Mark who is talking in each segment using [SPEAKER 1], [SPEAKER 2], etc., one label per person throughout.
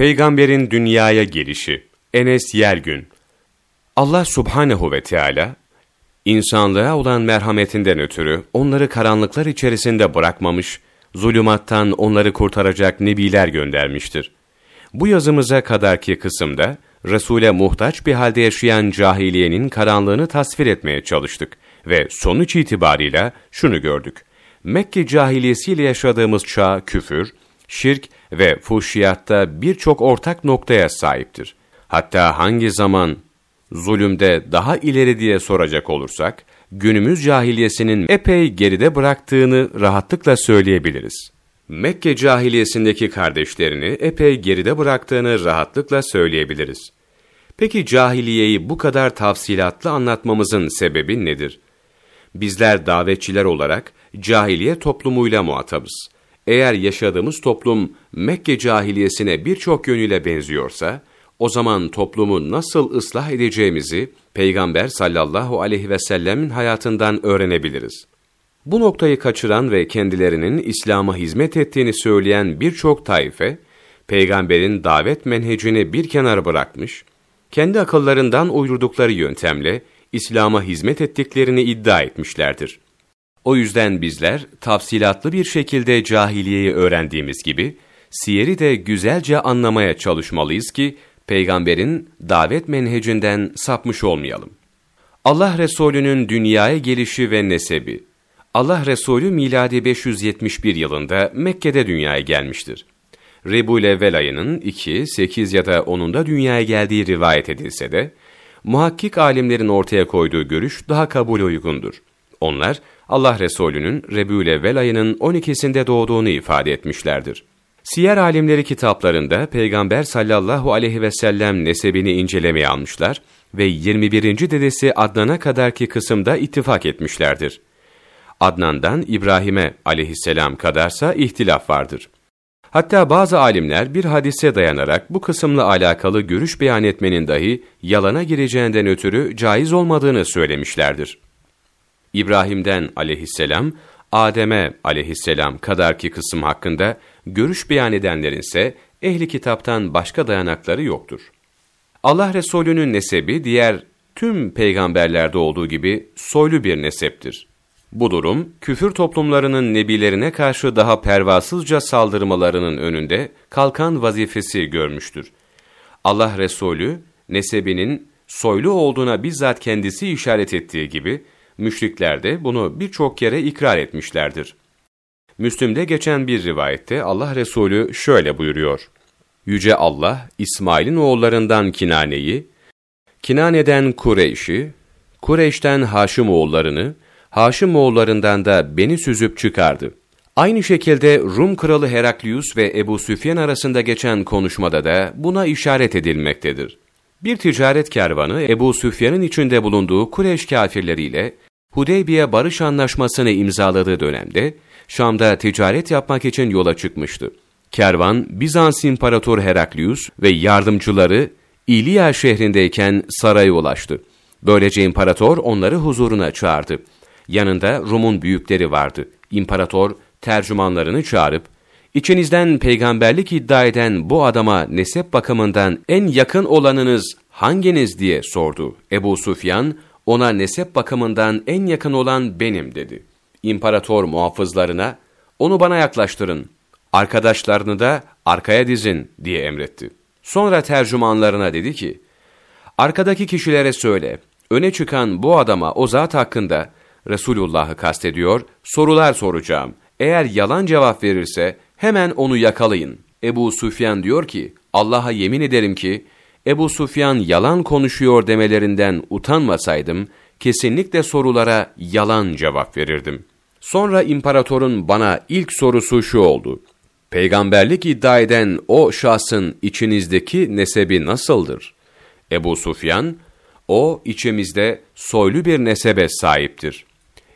[SPEAKER 1] Peygamberin dünyaya gelişi Enes Yergün Allah subhanehu ve Teala insanlığa olan merhametinden ötürü onları karanlıklar içerisinde bırakmamış, zulümattan onları kurtaracak nebiler göndermiştir. Bu yazımıza kadarki kısımda Resul'e muhtaç bir halde yaşayan cahiliyenin karanlığını tasvir etmeye çalıştık ve sonuç itibarıyla şunu gördük. Mekke cahiliyesiyle yaşadığımız çağ küfür, şirk ve fuhşiyatta birçok ortak noktaya sahiptir. Hatta hangi zaman zulümde daha ileri diye soracak olursak, günümüz cahiliyesinin epey geride bıraktığını rahatlıkla söyleyebiliriz. Mekke cahiliyesindeki kardeşlerini epey geride bıraktığını rahatlıkla söyleyebiliriz. Peki cahiliyeyi bu kadar tafsilatlı anlatmamızın sebebi nedir? Bizler davetçiler olarak cahiliye toplumuyla muhatabız. Eğer yaşadığımız toplum Mekke cahiliyesine birçok yönüyle benziyorsa, o zaman toplumu nasıl ıslah edeceğimizi Peygamber sallallahu aleyhi ve sellemin hayatından öğrenebiliriz. Bu noktayı kaçıran ve kendilerinin İslam'a hizmet ettiğini söyleyen birçok taife, Peygamberin davet menhecini bir kenara bırakmış, kendi akıllarından uydurdukları yöntemle İslam'a hizmet ettiklerini iddia etmişlerdir. O yüzden bizler tafsilatlı bir şekilde cahiliyeyi öğrendiğimiz gibi, siyeri de güzelce anlamaya çalışmalıyız ki, peygamberin davet menhecinden sapmış olmayalım. Allah Resulü'nün dünyaya gelişi ve nesebi. Allah Resulü miladi 571 yılında Mekke'de dünyaya gelmiştir. Rebul Evvel ayının 2, 8 ya da 10'unda dünyaya geldiği rivayet edilse de, muhakkik alimlerin ortaya koyduğu görüş daha kabul uygundur. Onlar, Allah Resulü'nün Rebul Evvel ayının 12'sinde doğduğunu ifade etmişlerdir. Siyer alimleri kitaplarında Peygamber sallallahu aleyhi ve sellem nesebini incelemeye almışlar ve 21. dedesi Adnan'a kadarki kısımda ittifak etmişlerdir. Adnan'dan İbrahim'e aleyhisselam kadarsa ihtilaf vardır. Hatta bazı alimler bir hadise dayanarak bu kısımla alakalı görüş beyan etmenin dahi yalana gireceğinden ötürü caiz olmadığını söylemişlerdir. İbrahim'den aleyhisselam, Adem'e aleyhisselam kadarki kısım hakkında görüş beyan edenlerin ise ehli kitaptan başka dayanakları yoktur. Allah Resulü'nün nesebi diğer tüm peygamberlerde olduğu gibi soylu bir neseptir. Bu durum, küfür toplumlarının nebilerine karşı daha pervasızca saldırmalarının önünde kalkan vazifesi görmüştür. Allah Resulü, nesebinin soylu olduğuna bizzat kendisi işaret ettiği gibi, müşrikler de bunu birçok kere ikrar etmişlerdir. Müslüm'de geçen bir rivayette Allah Resulü şöyle buyuruyor. Yüce Allah, İsmail'in oğullarından Kinane'yi, Kinane'den Kureyş'i, Kureyş'ten Haşim oğullarını, Haşim oğullarından da beni süzüp çıkardı. Aynı şekilde Rum kralı Heraklius ve Ebu Süfyan arasında geçen konuşmada da buna işaret edilmektedir. Bir ticaret kervanı Ebu Süfyan'ın içinde bulunduğu Kureyş kafirleriyle Hudeybiye barış anlaşmasını imzaladığı dönemde Şam'da ticaret yapmak için yola çıkmıştı. Kervan Bizans İmparatoru Heraklius ve yardımcıları İliya şehrindeyken saraya ulaştı. Böylece imparator onları huzuruna çağırdı. Yanında Rum'un büyükleri vardı. İmparator tercümanlarını çağırıp, İçinizden peygamberlik iddia eden bu adama nesep bakımından en yakın olanınız hanginiz diye sordu. Ebu Sufyan, ona nesep bakımından en yakın olan benim dedi. İmparator muhafızlarına, onu bana yaklaştırın, arkadaşlarını da arkaya dizin diye emretti. Sonra tercümanlarına dedi ki, arkadaki kişilere söyle, öne çıkan bu adama o zat hakkında Resulullah'ı kastediyor, sorular soracağım. Eğer yalan cevap verirse hemen onu yakalayın. Ebu Süfyan diyor ki, Allah'a yemin ederim ki, Ebu Sufyan yalan konuşuyor demelerinden utanmasaydım, kesinlikle sorulara yalan cevap verirdim. Sonra imparatorun bana ilk sorusu şu oldu. Peygamberlik iddia eden o şahsın içinizdeki nesebi nasıldır? Ebu Sufyan, o içimizde soylu bir nesebe sahiptir.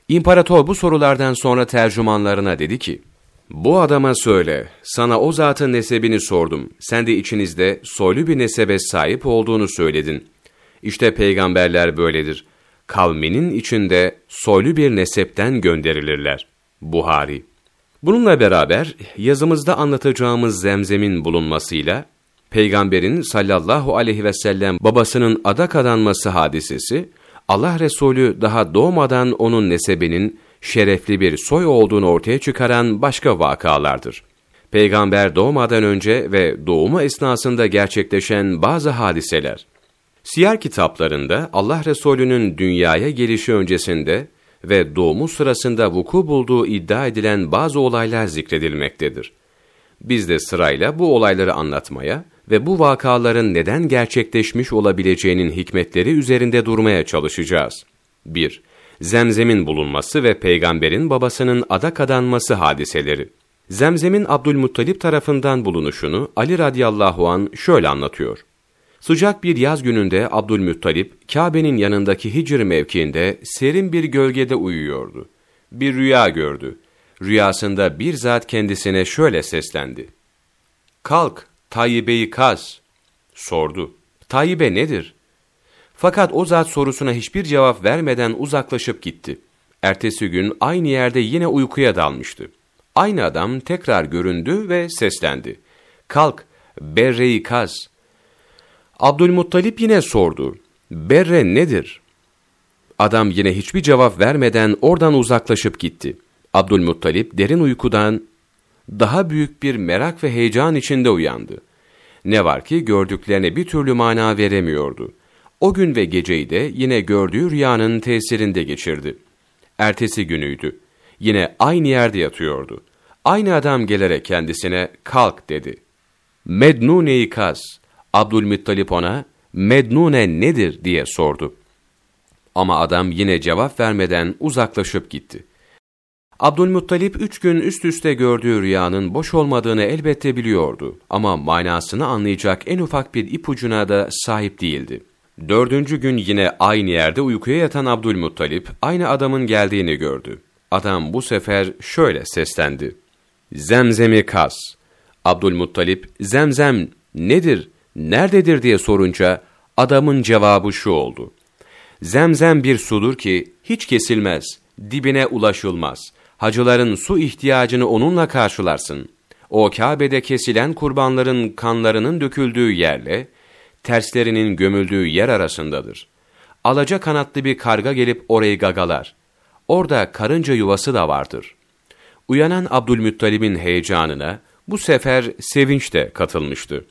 [SPEAKER 1] İmparator bu sorulardan sonra tercümanlarına dedi ki, bu adama söyle, sana o zatın nesebini sordum. Sen de içinizde soylu bir nesebe sahip olduğunu söyledin. İşte peygamberler böyledir. Kavminin içinde soylu bir nesepten gönderilirler. Buhari Bununla beraber yazımızda anlatacağımız zemzemin bulunmasıyla, Peygamberin sallallahu aleyhi ve sellem babasının adak adanması hadisesi, Allah Resulü daha doğmadan onun nesebinin şerefli bir soy olduğunu ortaya çıkaran başka vakalardır. Peygamber doğmadan önce ve doğumu esnasında gerçekleşen bazı hadiseler. Siyer kitaplarında Allah Resulü'nün dünyaya gelişi öncesinde ve doğumu sırasında vuku bulduğu iddia edilen bazı olaylar zikredilmektedir. Biz de sırayla bu olayları anlatmaya ve bu vakaların neden gerçekleşmiş olabileceğinin hikmetleri üzerinde durmaya çalışacağız. 1. Zemzem'in bulunması ve peygamberin babasının adak adanması hadiseleri. Zemzem'in Abdülmuttalip tarafından bulunuşunu Ali radıyallahu an şöyle anlatıyor. Sıcak bir yaz gününde Abdülmuttalip, Kabe'nin yanındaki Hicr mevkiinde serin bir gölgede uyuyordu. Bir rüya gördü. Rüyasında bir zat kendisine şöyle seslendi. Kalk, Tayyibe'yi kaz. Sordu. Tayyibe nedir? Fakat o zat sorusuna hiçbir cevap vermeden uzaklaşıp gitti. Ertesi gün aynı yerde yine uykuya dalmıştı. Aynı adam tekrar göründü ve seslendi. Kalk, Berre'yi kaz. Abdülmuttalip yine sordu. Berre nedir? Adam yine hiçbir cevap vermeden oradan uzaklaşıp gitti. Abdülmuttalip derin uykudan daha büyük bir merak ve heyecan içinde uyandı. Ne var ki gördüklerine bir türlü mana veremiyordu. O gün ve geceyi de yine gördüğü rüyanın tesirinde geçirdi. Ertesi günüydü. Yine aynı yerde yatıyordu. Aynı adam gelerek kendisine kalk dedi. Mednune'yi kaz. Abdülmuttalip ona Mednune nedir diye sordu. Ama adam yine cevap vermeden uzaklaşıp gitti. Abdülmuttalip üç gün üst üste gördüğü rüyanın boş olmadığını elbette biliyordu ama manasını anlayacak en ufak bir ipucuna da sahip değildi. Dördüncü gün yine aynı yerde uykuya yatan Abdülmuttalip aynı adamın geldiğini gördü. Adam bu sefer şöyle seslendi. Zemzemi kaz. Abdülmuttalip zemzem nedir, nerededir diye sorunca adamın cevabı şu oldu. Zemzem bir sudur ki hiç kesilmez, dibine ulaşılmaz. Hacıların su ihtiyacını onunla karşılarsın. O Kabe'de kesilen kurbanların kanlarının döküldüğü yerle, terslerinin gömüldüğü yer arasındadır. Alaca kanatlı bir karga gelip orayı gagalar. Orada karınca yuvası da vardır. Uyanan Abdülmuttalib'in heyecanına bu sefer sevinç de katılmıştı.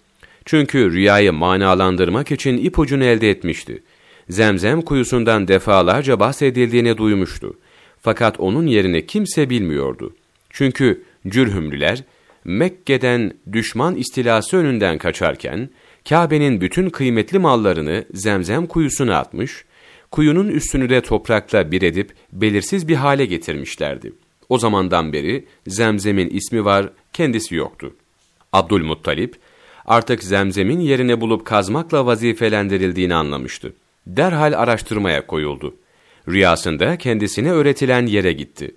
[SPEAKER 1] Çünkü rüyayı manalandırmak için ipucunu elde etmişti. Zemzem kuyusundan defalarca bahsedildiğini duymuştu. Fakat onun yerini kimse bilmiyordu. Çünkü Cürhümlüler, Mekke'den düşman istilası önünden kaçarken, Kabe'nin bütün kıymetli mallarını zemzem kuyusuna atmış, kuyunun üstünü de toprakla bir edip belirsiz bir hale getirmişlerdi. O zamandan beri zemzemin ismi var, kendisi yoktu. Abdülmuttalip, artık zemzemin yerini bulup kazmakla vazifelendirildiğini anlamıştı. Derhal araştırmaya koyuldu. Rüyasında kendisine öğretilen yere gitti.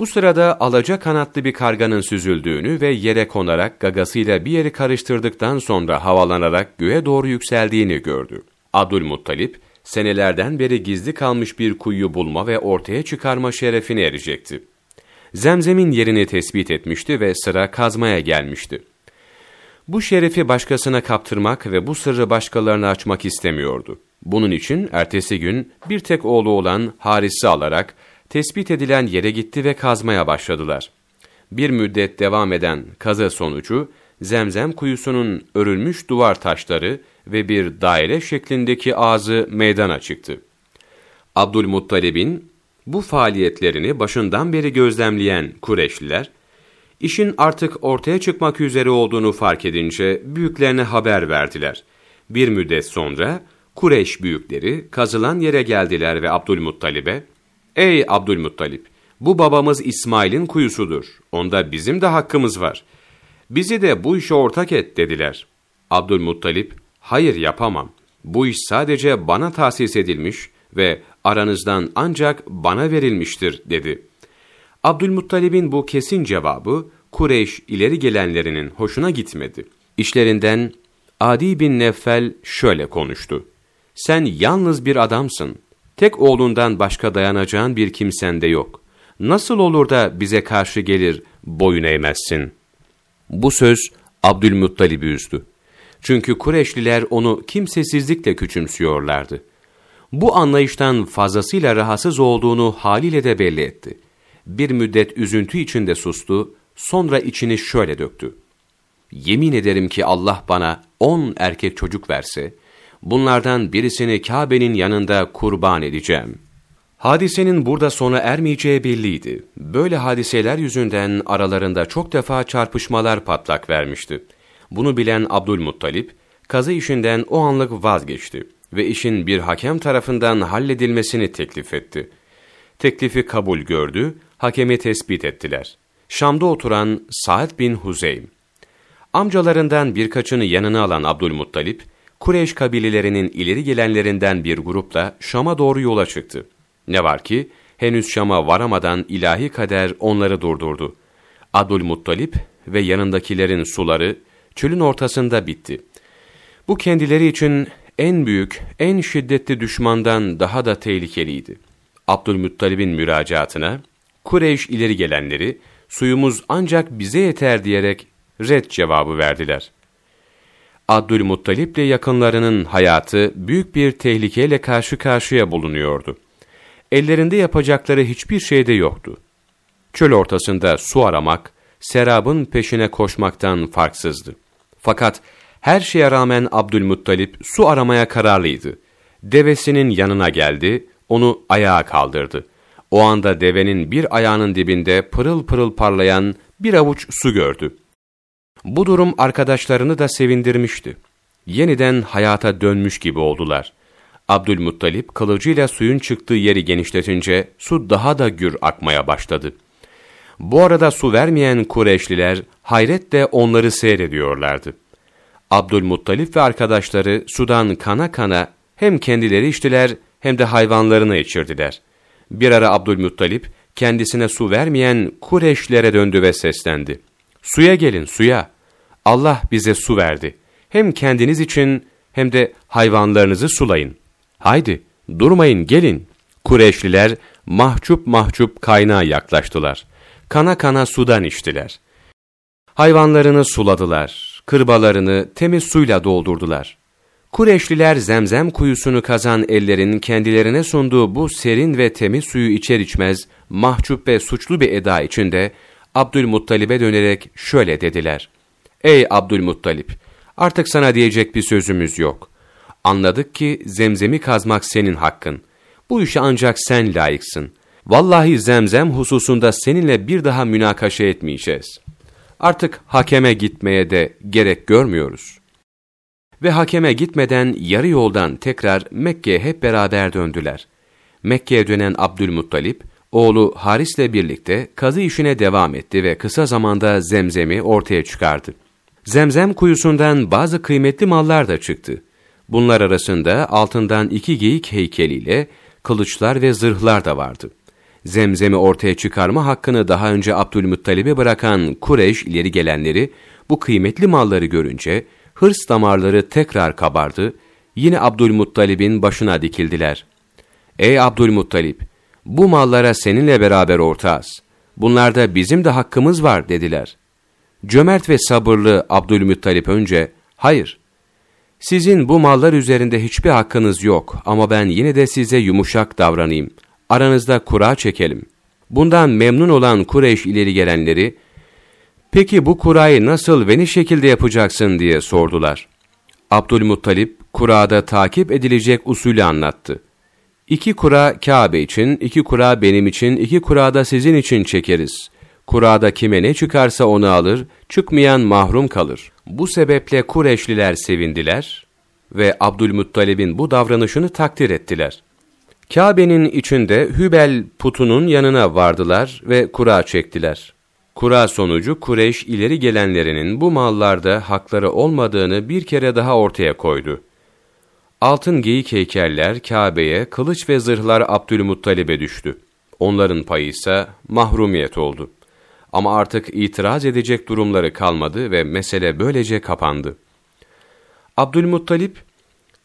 [SPEAKER 1] Bu sırada alaca kanatlı bir karganın süzüldüğünü ve yere konarak gagasıyla bir yeri karıştırdıktan sonra havalanarak göğe doğru yükseldiğini gördü. Abdülmuttalip, senelerden beri gizli kalmış bir kuyu bulma ve ortaya çıkarma şerefine erecekti. Zemzem'in yerini tespit etmişti ve sıra kazmaya gelmişti. Bu şerefi başkasına kaptırmak ve bu sırrı başkalarına açmak istemiyordu. Bunun için ertesi gün bir tek oğlu olan Haris'i alarak tespit edilen yere gitti ve kazmaya başladılar. Bir müddet devam eden kazı sonucu, zemzem kuyusunun örülmüş duvar taşları ve bir daire şeklindeki ağzı meydana çıktı. Abdülmuttalib'in bu faaliyetlerini başından beri gözlemleyen Kureşliler, işin artık ortaya çıkmak üzere olduğunu fark edince büyüklerine haber verdiler. Bir müddet sonra Kureş büyükleri kazılan yere geldiler ve Abdülmuttalib'e, Ey Abdülmuttalip, bu babamız İsmail'in kuyusudur. Onda bizim de hakkımız var. Bizi de bu işe ortak et dediler. Abdülmuttalip, hayır yapamam. Bu iş sadece bana tahsis edilmiş ve aranızdan ancak bana verilmiştir dedi. Abdülmuttalib'in bu kesin cevabı Kureyş ileri gelenlerinin hoşuna gitmedi. İşlerinden Adi bin Neffel şöyle konuştu. Sen yalnız bir adamsın. Tek oğlundan başka dayanacağın bir kimsen de yok. Nasıl olur da bize karşı gelir, boyun eğmezsin? Bu söz Abdülmuttalib'i üzdü. Çünkü Kureşliler onu kimsesizlikle küçümsüyorlardı. Bu anlayıştan fazlasıyla rahatsız olduğunu haliyle de belli etti. Bir müddet üzüntü içinde sustu, sonra içini şöyle döktü. Yemin ederim ki Allah bana on erkek çocuk verse, bunlardan birisini Kabe'nin yanında kurban edeceğim. Hadisenin burada sona ermeyeceği belliydi. Böyle hadiseler yüzünden aralarında çok defa çarpışmalar patlak vermişti. Bunu bilen Abdülmuttalip, kazı işinden o anlık vazgeçti ve işin bir hakem tarafından halledilmesini teklif etti. Teklifi kabul gördü, hakemi tespit ettiler. Şam'da oturan Sa'd bin Huzeym. Amcalarından birkaçını yanına alan Abdülmuttalip, Kureyş kabilelerinin ileri gelenlerinden bir grupla Şam'a doğru yola çıktı. Ne var ki, henüz Şam'a varamadan ilahi kader onları durdurdu. Abdülmuttalip ve yanındakilerin suları çölün ortasında bitti. Bu kendileri için en büyük, en şiddetli düşmandan daha da tehlikeliydi. Abdülmuttalib'in müracaatına, Kureyş ileri gelenleri, suyumuz ancak bize yeter diyerek red cevabı verdiler. Abdülmuttalip ile yakınlarının hayatı büyük bir tehlikeyle karşı karşıya bulunuyordu. Ellerinde yapacakları hiçbir şey de yoktu. Çöl ortasında su aramak, serabın peşine koşmaktan farksızdı. Fakat her şeye rağmen Abdülmuttalip su aramaya kararlıydı. Devesinin yanına geldi, onu ayağa kaldırdı. O anda devenin bir ayağının dibinde pırıl pırıl parlayan bir avuç su gördü. Bu durum arkadaşlarını da sevindirmişti. Yeniden hayata dönmüş gibi oldular. Abdülmuttalip kılıcıyla suyun çıktığı yeri genişletince su daha da gür akmaya başladı. Bu arada su vermeyen Kureyşliler hayretle onları seyrediyorlardı. Abdülmuttalip ve arkadaşları sudan kana kana hem kendileri içtiler hem de hayvanlarını içirdiler. Bir ara Abdülmuttalip kendisine su vermeyen Kureşlere döndü ve seslendi. Suya gelin suya. Allah bize su verdi. Hem kendiniz için hem de hayvanlarınızı sulayın. Haydi durmayın gelin. Kureşliler mahcup mahcup kaynağa yaklaştılar. Kana kana sudan içtiler. Hayvanlarını suladılar, kırbalarını temiz suyla doldurdular. Kureşliler zemzem kuyusunu kazan ellerin kendilerine sunduğu bu serin ve temiz suyu içer içmez, mahcup ve suçlu bir eda içinde Abdülmuttalib'e dönerek şöyle dediler. Ey Abdülmuttalip, artık sana diyecek bir sözümüz yok. Anladık ki zemzemi kazmak senin hakkın. Bu işe ancak sen layıksın. Vallahi zemzem hususunda seninle bir daha münakaşa etmeyeceğiz. Artık hakeme gitmeye de gerek görmüyoruz. Ve hakeme gitmeden yarı yoldan tekrar Mekke'ye hep beraber döndüler. Mekke'ye dönen Abdülmuttalip, oğlu Haris'le birlikte kazı işine devam etti ve kısa zamanda zemzemi ortaya çıkardı. Zemzem kuyusundan bazı kıymetli mallar da çıktı. Bunlar arasında altından iki geyik heykeliyle kılıçlar ve zırhlar da vardı. Zemzem'i ortaya çıkarma hakkını daha önce Abdülmuttalib'e bırakan Kureyş ileri gelenleri bu kıymetli malları görünce hırs damarları tekrar kabardı, yine Abdülmuttalib'in başına dikildiler. Ey Abdülmuttalib, bu mallara seninle beraber ortağız. Bunlarda bizim de hakkımız var dediler. Cömert ve sabırlı Abdülmuttalip önce, hayır, sizin bu mallar üzerinde hiçbir hakkınız yok ama ben yine de size yumuşak davranayım. Aranızda kura çekelim. Bundan memnun olan Kureyş ileri gelenleri, peki bu kurayı nasıl ve ne şekilde yapacaksın diye sordular. Abdülmuttalip, kurada takip edilecek usulü anlattı. İki kura Kabe için, iki kura benim için, iki kura da sizin için çekeriz. Kurada kime ne çıkarsa onu alır, çıkmayan mahrum kalır. Bu sebeple Kureşliler sevindiler ve Abdülmuttalib'in bu davranışını takdir ettiler. Kabe'nin içinde Hübel putunun yanına vardılar ve kura çektiler. Kura sonucu Kureyş ileri gelenlerinin bu mallarda hakları olmadığını bir kere daha ortaya koydu. Altın geyik heykeller Kabe'ye, kılıç ve zırhlar Abdülmuttalib'e düştü. Onların payı ise mahrumiyet oldu. Ama artık itiraz edecek durumları kalmadı ve mesele böylece kapandı. Abdülmuttalip,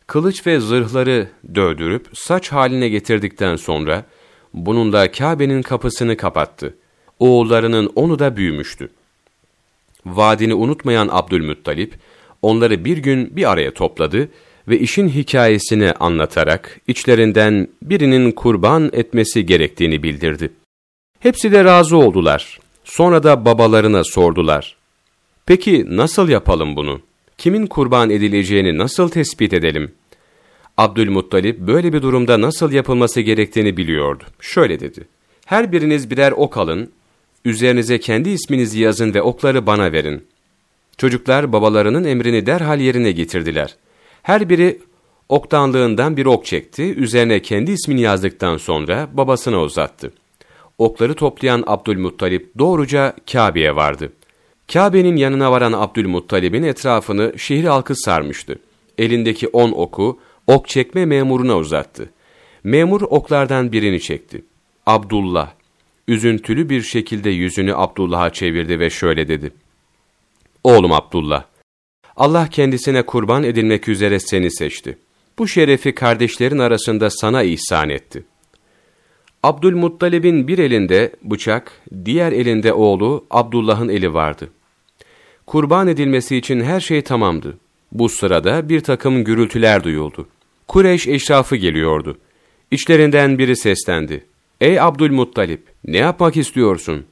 [SPEAKER 1] kılıç ve zırhları dövdürüp saç haline getirdikten sonra, bununla Kabe'nin kapısını kapattı. Oğullarının onu da büyümüştü. Vadini unutmayan Abdülmuttalip, onları bir gün bir araya topladı ve işin hikayesini anlatarak içlerinden birinin kurban etmesi gerektiğini bildirdi. Hepsi de razı oldular. Sonra da babalarına sordular. Peki nasıl yapalım bunu? Kimin kurban edileceğini nasıl tespit edelim? Abdülmuttalip böyle bir durumda nasıl yapılması gerektiğini biliyordu. Şöyle dedi. Her biriniz birer ok alın, üzerinize kendi isminizi yazın ve okları bana verin. Çocuklar babalarının emrini derhal yerine getirdiler. Her biri oktanlığından bir ok çekti, üzerine kendi ismini yazdıktan sonra babasına uzattı. Okları toplayan Abdülmuttalip doğruca Kabe'ye vardı. Kabe'nin yanına varan Abdülmuttalib'in etrafını şehir halkı sarmıştı. Elindeki on oku ok çekme memuruna uzattı. Memur oklardan birini çekti. Abdullah, üzüntülü bir şekilde yüzünü Abdullah'a çevirdi ve şöyle dedi. Oğlum Abdullah, Allah kendisine kurban edilmek üzere seni seçti. Bu şerefi kardeşlerin arasında sana ihsan etti. Abdülmuttalib'in bir elinde bıçak, diğer elinde oğlu Abdullah'ın eli vardı. Kurban edilmesi için her şey tamamdı. Bu sırada bir takım gürültüler duyuldu. Kureyş eşrafı geliyordu. İçlerinden biri seslendi. Ey Abdülmuttalip, ne yapmak istiyorsun?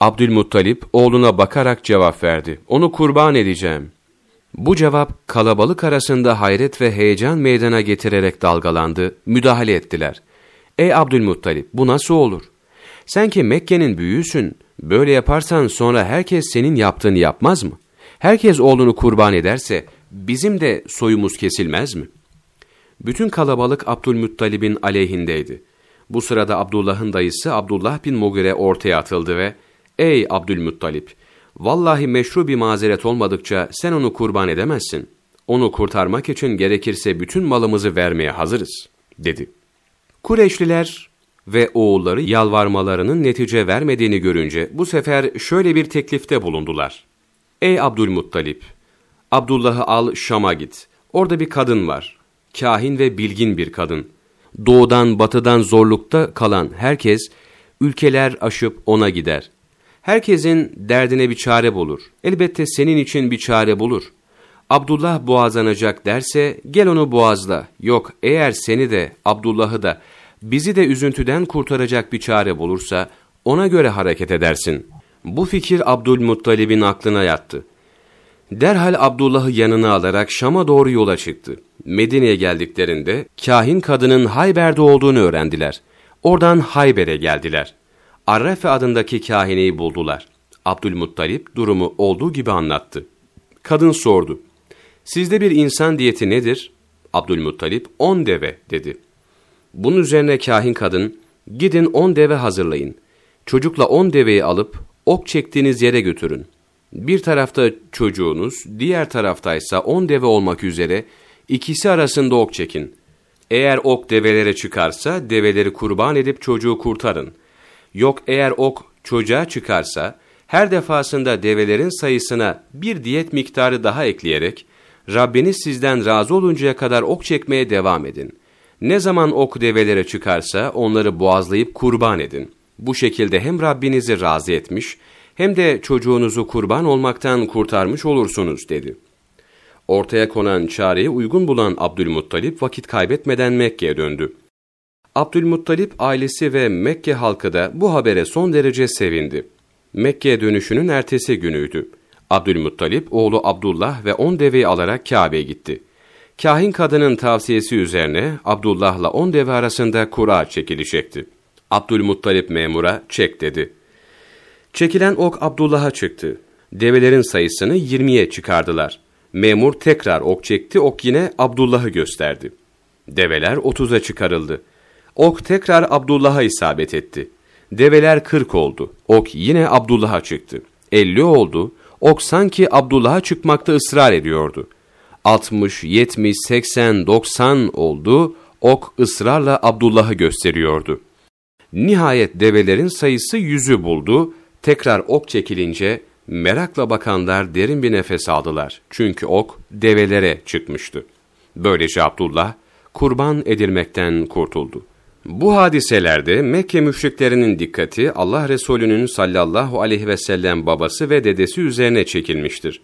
[SPEAKER 1] Abdülmuttalip oğluna bakarak cevap verdi. Onu kurban edeceğim. Bu cevap kalabalık arasında hayret ve heyecan meydana getirerek dalgalandı, müdahale ettiler. Ey Abdülmuttalip bu nasıl olur? Sen ki Mekke'nin büyüğüsün, böyle yaparsan sonra herkes senin yaptığını yapmaz mı? Herkes oğlunu kurban ederse bizim de soyumuz kesilmez mi? Bütün kalabalık Abdülmuttalib'in aleyhindeydi. Bu sırada Abdullah'ın dayısı Abdullah bin Mugire ortaya atıldı ve ''Ey Abdülmuttalip, vallahi meşru bir mazeret olmadıkça sen onu kurban edemezsin. Onu kurtarmak için gerekirse bütün malımızı vermeye hazırız.'' dedi. Kureyşliler ve oğulları yalvarmalarının netice vermediğini görünce bu sefer şöyle bir teklifte bulundular. ''Ey Abdülmuttalip, Abdullah'ı al Şam'a git. Orada bir kadın var. Kahin ve bilgin bir kadın.'' doğudan batıdan zorlukta kalan herkes, ülkeler aşıp ona gider. Herkesin derdine bir çare bulur. Elbette senin için bir çare bulur. Abdullah boğazlanacak derse gel onu boğazla. Yok eğer seni de Abdullah'ı da bizi de üzüntüden kurtaracak bir çare bulursa ona göre hareket edersin. Bu fikir Abdülmuttalib'in aklına yattı. Derhal Abdullah'ı yanına alarak Şam'a doğru yola çıktı. Medine'ye geldiklerinde kahin kadının Hayber'de olduğunu öğrendiler. Oradan Hayber'e geldiler. Arrefe adındaki kahineyi buldular. Abdülmuttalip durumu olduğu gibi anlattı. Kadın sordu. Sizde bir insan diyeti nedir? Abdülmuttalip on deve dedi. Bunun üzerine kahin kadın, gidin on deve hazırlayın. Çocukla on deveyi alıp ok çektiğiniz yere götürün. Bir tarafta çocuğunuz, diğer taraftaysa on deve olmak üzere ikisi arasında ok çekin. Eğer ok develere çıkarsa develeri kurban edip çocuğu kurtarın. Yok eğer ok çocuğa çıkarsa her defasında develerin sayısına bir diyet miktarı daha ekleyerek Rabbiniz sizden razı oluncaya kadar ok çekmeye devam edin. Ne zaman ok develere çıkarsa onları boğazlayıp kurban edin. Bu şekilde hem Rabbinizi razı etmiş hem de çocuğunuzu kurban olmaktan kurtarmış olursunuz dedi. Ortaya konan çareyi uygun bulan Abdülmuttalip vakit kaybetmeden Mekke'ye döndü. Abdülmuttalip ailesi ve Mekke halkı da bu habere son derece sevindi. Mekke'ye dönüşünün ertesi günüydü. Abdülmuttalip oğlu Abdullah ve on deveyi alarak Kabe'ye gitti. Kahin kadının tavsiyesi üzerine Abdullah'la on deve arasında kura çekilecekti. Abdülmuttalip memura çek dedi. Çekilen ok Abdullah'a çıktı. Develerin sayısını 20'ye çıkardılar. Memur tekrar ok çekti, ok yine Abdullah'ı gösterdi. Develer 30'a çıkarıldı. Ok tekrar Abdullah'a isabet etti. Develer 40 oldu. Ok yine Abdullah'a çıktı. 50 oldu. Ok sanki Abdullah'a çıkmakta ısrar ediyordu. 60, 70, 80, 90 oldu. Ok ısrarla Abdullah'ı gösteriyordu. Nihayet develerin sayısı yüzü buldu. Tekrar ok çekilince merakla bakanlar derin bir nefes aldılar. Çünkü ok develere çıkmıştı. Böylece Abdullah kurban edilmekten kurtuldu. Bu hadiselerde Mekke müşriklerinin dikkati Allah Resulü'nün sallallahu aleyhi ve sellem babası ve dedesi üzerine çekilmiştir.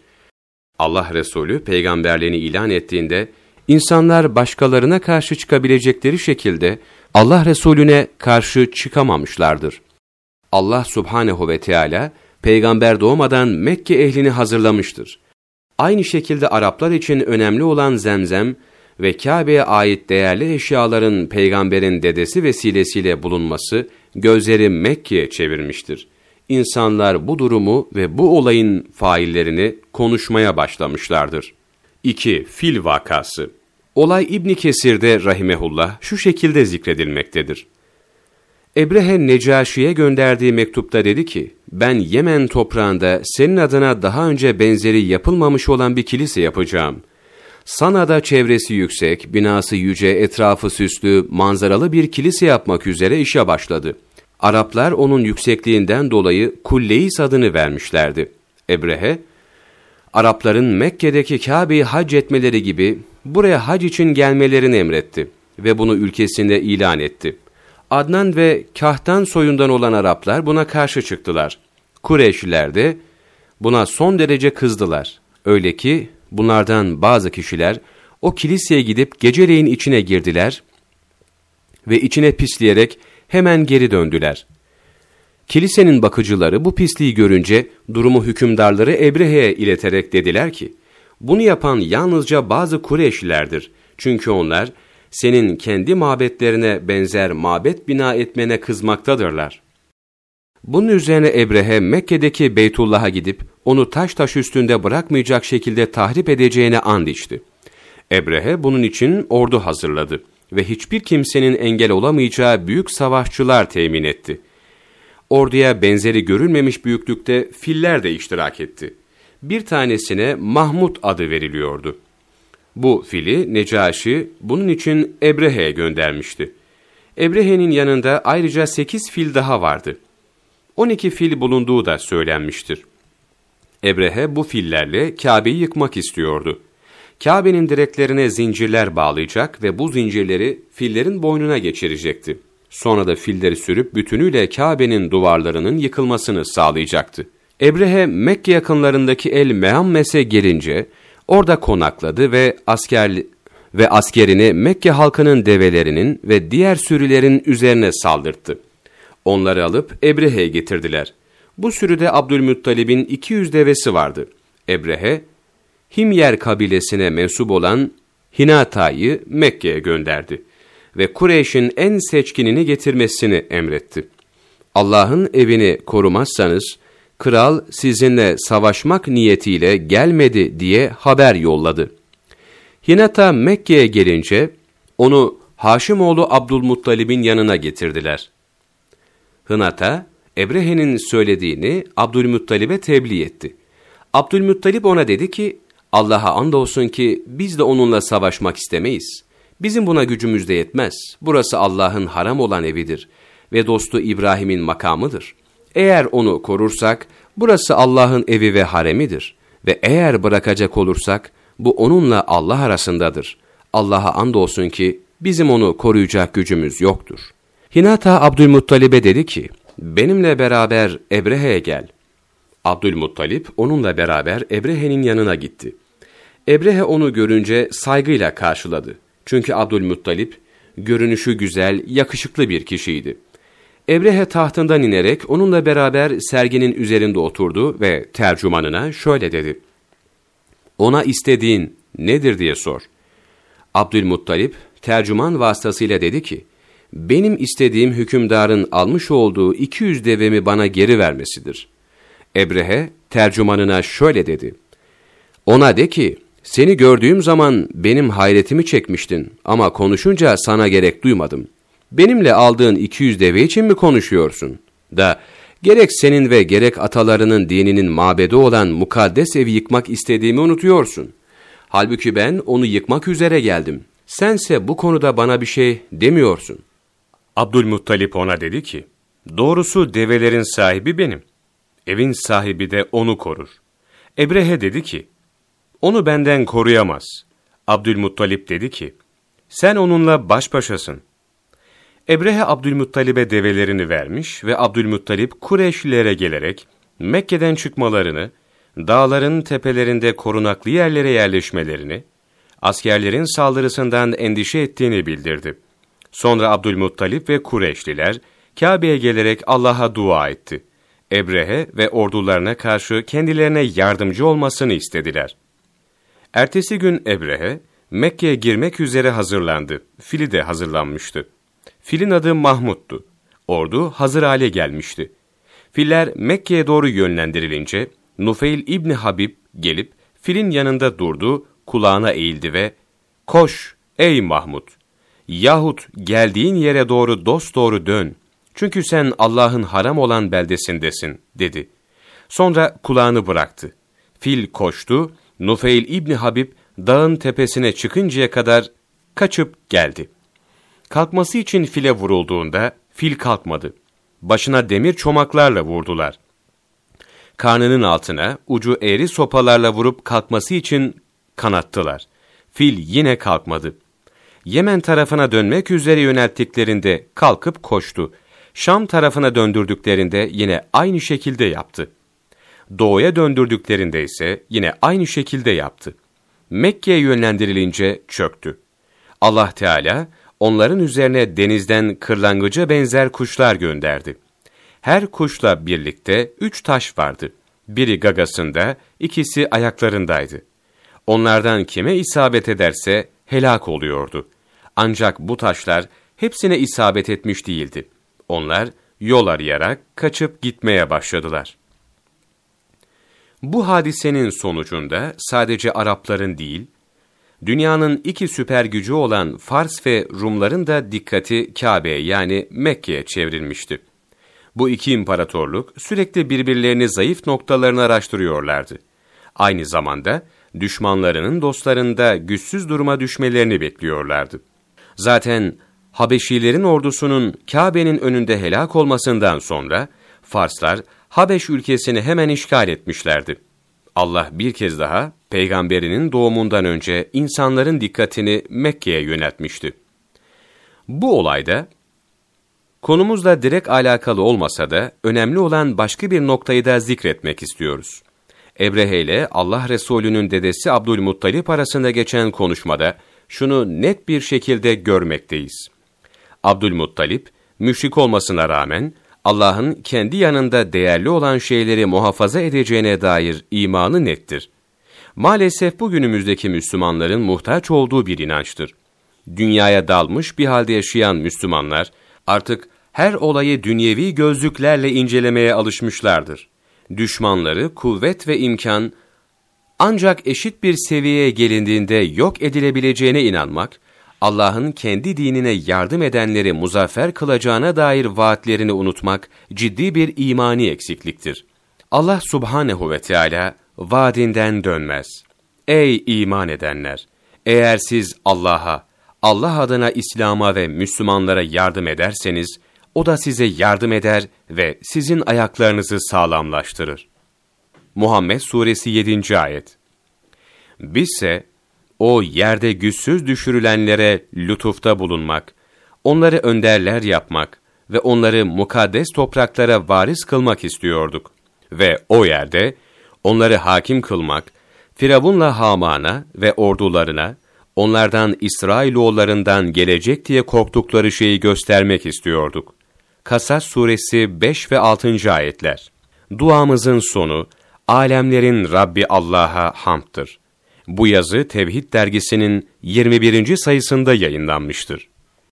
[SPEAKER 1] Allah Resulü peygamberliğini ilan ettiğinde, insanlar başkalarına karşı çıkabilecekleri şekilde Allah Resulüne karşı çıkamamışlardır. Allah Subhanehu ve Teala peygamber doğmadan Mekke ehlini hazırlamıştır. Aynı şekilde Araplar için önemli olan zemzem ve Kabe'ye ait değerli eşyaların peygamberin dedesi vesilesiyle bulunması gözleri Mekke'ye çevirmiştir. İnsanlar bu durumu ve bu olayın faillerini konuşmaya başlamışlardır. 2. Fil vakası Olay İbni Kesir'de rahimehullah şu şekilde zikredilmektedir. Ebrehe Necaşi'ye gönderdiği mektupta dedi ki, ben Yemen toprağında senin adına daha önce benzeri yapılmamış olan bir kilise yapacağım. Sana'da çevresi yüksek, binası yüce, etrafı süslü, manzaralı bir kilise yapmak üzere işe başladı. Araplar onun yüksekliğinden dolayı Kulleis adını vermişlerdi. Ebrehe, Arapların Mekke'deki Kabe'yi hac etmeleri gibi buraya hac için gelmelerini emretti ve bunu ülkesinde ilan etti. Adnan ve Kahtan soyundan olan Araplar buna karşı çıktılar. Kureyşliler de buna son derece kızdılar. Öyle ki bunlardan bazı kişiler o kiliseye gidip geceleyin içine girdiler ve içine pisleyerek hemen geri döndüler. Kilisenin bakıcıları bu pisliği görünce durumu hükümdarları Ebrehe'ye ileterek dediler ki, bunu yapan yalnızca bazı Kureyşlilerdir. Çünkü onlar senin kendi mabetlerine benzer mabet bina etmene kızmaktadırlar. Bunun üzerine Ebrehe Mekke'deki Beytullah'a gidip onu taş taş üstünde bırakmayacak şekilde tahrip edeceğine and içti. Ebrehe bunun için ordu hazırladı ve hiçbir kimsenin engel olamayacağı büyük savaşçılar temin etti. Orduya benzeri görülmemiş büyüklükte filler de iştirak etti. Bir tanesine Mahmud adı veriliyordu. Bu fili Necaşi bunun için Ebrehe'ye göndermişti. Ebrehe'nin yanında ayrıca sekiz fil daha vardı. On iki fil bulunduğu da söylenmiştir. Ebrehe bu fillerle Kabe'yi yıkmak istiyordu. Kabe'nin direklerine zincirler bağlayacak ve bu zincirleri fillerin boynuna geçirecekti. Sonra da filleri sürüp bütünüyle Kabe'nin duvarlarının yıkılmasını sağlayacaktı. Ebrehe Mekke yakınlarındaki El Meammes'e gelince orada konakladı ve asker ve askerini Mekke halkının develerinin ve diğer sürülerin üzerine saldırttı. Onları alıp Ebrehe'ye getirdiler. Bu sürüde Abdülmuttalib'in 200 devesi vardı. Ebrehe, Himyer kabilesine mensup olan Hinata'yı Mekke'ye gönderdi ve Kureyş'in en seçkinini getirmesini emretti. Allah'ın evini korumazsanız, kral sizinle savaşmak niyetiyle gelmedi diye haber yolladı. Hinata Mekke'ye gelince, onu Haşimoğlu Abdülmuttalib'in yanına getirdiler. Hınata, Ebrehe'nin söylediğini Abdülmuttalib'e tebliğ etti. Abdülmuttalib ona dedi ki, Allah'a andolsun ki biz de onunla savaşmak istemeyiz. Bizim buna gücümüz de yetmez. Burası Allah'ın haram olan evidir ve dostu İbrahim'in makamıdır. Eğer onu korursak, burası Allah'ın evi ve haremidir. Ve eğer bırakacak olursak, bu onunla Allah arasındadır. Allah'a andolsun ki bizim onu koruyacak gücümüz yoktur. Hinata Abdülmuttalib'e dedi ki, benimle beraber Ebrehe'ye gel. Abdülmuttalip onunla beraber Ebrehe'nin yanına gitti. Ebrehe onu görünce saygıyla karşıladı. Çünkü Abdülmuttalip görünüşü güzel, yakışıklı bir kişiydi. Ebrehe tahtından inerek onunla beraber serginin üzerinde oturdu ve tercümanına şöyle dedi. Ona istediğin nedir diye sor. Abdülmuttalip tercüman vasıtasıyla dedi ki, benim istediğim hükümdarın almış olduğu 200 devemi bana geri vermesidir. Ebrehe tercümanına şöyle dedi. Ona de ki, seni gördüğüm zaman benim hayretimi çekmiştin ama konuşunca sana gerek duymadım. Benimle aldığın 200 deve için mi konuşuyorsun? Da gerek senin ve gerek atalarının dininin mabedi olan mukaddes evi yıkmak istediğimi unutuyorsun. Halbuki ben onu yıkmak üzere geldim. Sense bu konuda bana bir şey demiyorsun. Abdülmuttalip ona dedi ki, doğrusu develerin sahibi benim. Evin sahibi de onu korur. Ebrehe dedi ki, onu benden koruyamaz. Abdülmuttalip dedi ki, sen onunla baş başasın. Ebrehe Abdülmuttalib'e develerini vermiş ve Abdülmuttalip Kureyşlilere gelerek Mekke'den çıkmalarını dağların tepelerinde korunaklı yerlere yerleşmelerini, askerlerin saldırısından endişe ettiğini bildirdi. Sonra Abdülmuttalip ve Kureyşliler Kabe'ye gelerek Allah'a dua etti. Ebrehe ve ordularına karşı kendilerine yardımcı olmasını istediler. Ertesi gün Ebrehe, Mekke'ye girmek üzere hazırlandı. Fili de hazırlanmıştı. Filin adı Mahmud'du. Ordu hazır hale gelmişti. Filler Mekke'ye doğru yönlendirilince, Nufeil İbni Habib gelip filin yanında durdu, kulağına eğildi ve ''Koş ey Mahmud! Yahut geldiğin yere doğru dosdoğru dön. Çünkü sen Allah'ın haram olan beldesindesin.'' dedi. Sonra kulağını bıraktı. Fil koştu, Nufeil İbni Habib dağın tepesine çıkıncaya kadar kaçıp geldi. Kalkması için file vurulduğunda fil kalkmadı. Başına demir çomaklarla vurdular. Karnının altına ucu eğri sopalarla vurup kalkması için kanattılar. Fil yine kalkmadı. Yemen tarafına dönmek üzere yönelttiklerinde kalkıp koştu. Şam tarafına döndürdüklerinde yine aynı şekilde yaptı. Doğuya döndürdüklerinde ise yine aynı şekilde yaptı. Mekke'ye yönlendirilince çöktü. Allah Teala onların üzerine denizden kırlangıca benzer kuşlar gönderdi. Her kuşla birlikte üç taş vardı. Biri gagasında, ikisi ayaklarındaydı. Onlardan kime isabet ederse helak oluyordu. Ancak bu taşlar hepsine isabet etmiş değildi. Onlar yol arayarak kaçıp gitmeye başladılar. Bu hadisenin sonucunda sadece Arapların değil, dünyanın iki süper gücü olan Fars ve Rumların da dikkati Kabe'ye yani Mekke'ye çevrilmişti. Bu iki imparatorluk sürekli birbirlerini zayıf noktalarını araştırıyorlardı. Aynı zamanda düşmanlarının dostlarında güçsüz duruma düşmelerini bekliyorlardı. Zaten Habeşilerin ordusunun Kabe'nin önünde helak olmasından sonra Farslar Habeş ülkesini hemen işgal etmişlerdi. Allah bir kez daha peygamberinin doğumundan önce insanların dikkatini Mekke'ye yöneltmişti. Bu olayda konumuzla direkt alakalı olmasa da önemli olan başka bir noktayı da zikretmek istiyoruz. Ebrehe ile Allah Resulü'nün dedesi Abdülmuttalip arasında geçen konuşmada şunu net bir şekilde görmekteyiz. Abdülmuttalip, müşrik olmasına rağmen Allah'ın kendi yanında değerli olan şeyleri muhafaza edeceğine dair imanı nettir. Maalesef bugünümüzdeki Müslümanların muhtaç olduğu bir inançtır. Dünyaya dalmış bir halde yaşayan Müslümanlar artık her olayı dünyevi gözlüklerle incelemeye alışmışlardır. Düşmanları kuvvet ve imkan ancak eşit bir seviyeye gelindiğinde yok edilebileceğine inanmak Allah'ın kendi dinine yardım edenleri muzaffer kılacağına dair vaatlerini unutmak ciddi bir imani eksikliktir. Allah subhanehu ve Teala vaadinden dönmez. Ey iman edenler! Eğer siz Allah'a, Allah adına İslam'a ve Müslümanlara yardım ederseniz, o da size yardım eder ve sizin ayaklarınızı sağlamlaştırır. Muhammed Suresi 7. Ayet Bizse, o yerde güçsüz düşürülenlere lütufta bulunmak, onları önderler yapmak ve onları mukaddes topraklara varis kılmak istiyorduk. Ve o yerde onları hakim kılmak, Firavunla Haman'a ve ordularına, onlardan İsrailoğullarından gelecek diye korktukları şeyi göstermek istiyorduk. Kasas suresi 5 ve 6. ayetler. Duamızın sonu, alemlerin Rabbi Allah'a hamdtır. Bu yazı Tevhid dergisinin 21. sayısında yayınlanmıştır.